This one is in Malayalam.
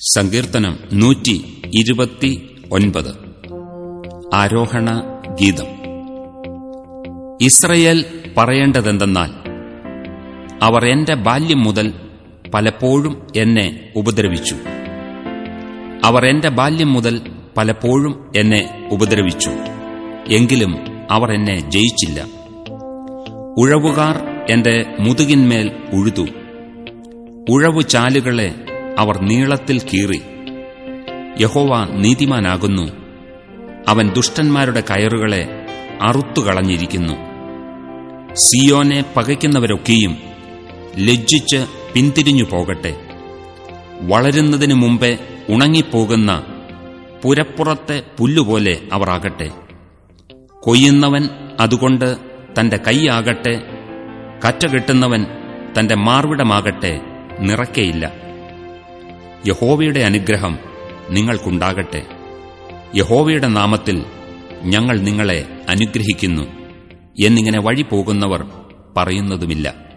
സങ്കീർത്തനം നൂറ്റി ഇരുപത്തി ഒൻപത്. ആരോഹണ ഗീതം. ഇസ്രയേൽ പറയേണ്ടതെന്തെന്നാൽ അവർ എന്റെ ബാല്യം മുതൽ പലപ്പോഴും എന്നെ ഉപദ്രവിച്ചു. അവർ എന്റെ ബാല്യം മുതൽ പലപ്പോഴും എന്നെ ഉപദ്രവിച്ചു. എങ്കിലും അവർ എന്നെ ജയിച്ചില്ല. ഉഴവുകാർ എന്റെ മുതുകിന്മേൽ ഉഴുതു. ഉഴവുചാലുകളെ അവർ നീളത്തിൽ കീറി. യഹോവ നീതിമാനാകുന്നു. അവൻ ദുഷ്ടന്മാരുടെ കയറുകളെ അറുത്തുകളഞ്ഞിരിക്കുന്നു. സിയോനെ പകയ്ക്കുന്നവരൊക്കെയും ലജ്ജിച്ച് പിന്തിരിഞ്ഞു പോകട്ടെ. വളരുന്നതിനു മുമ്പേ ഉണങ്ങിപ്പോകുന്ന പുരപ്പുറത്തെ പുല്ലുപോലെ അവർ ആകട്ടെ. കൊയ്യുന്നവൻ അതുകൊണ്ട് തന്റെ കൈയാകട്ടെ കറ്റകെട്ടുന്നവൻ തന്റെ മാർവിടമാകട്ടെ. നിറയ്ക്കയില്ല യഹോവയുടെ അനുഗ്രഹം നിങ്ങൾക്കുണ്ടാകട്ടെ. യഹോവയുടെ നാമത്തിൽ ഞങ്ങൾ നിങ്ങളെ അനുഗ്രഹിക്കുന്നു. എന്നിങ്ങനെ വഴി പോകുന്നവർ പറയുന്നതുമില്ല.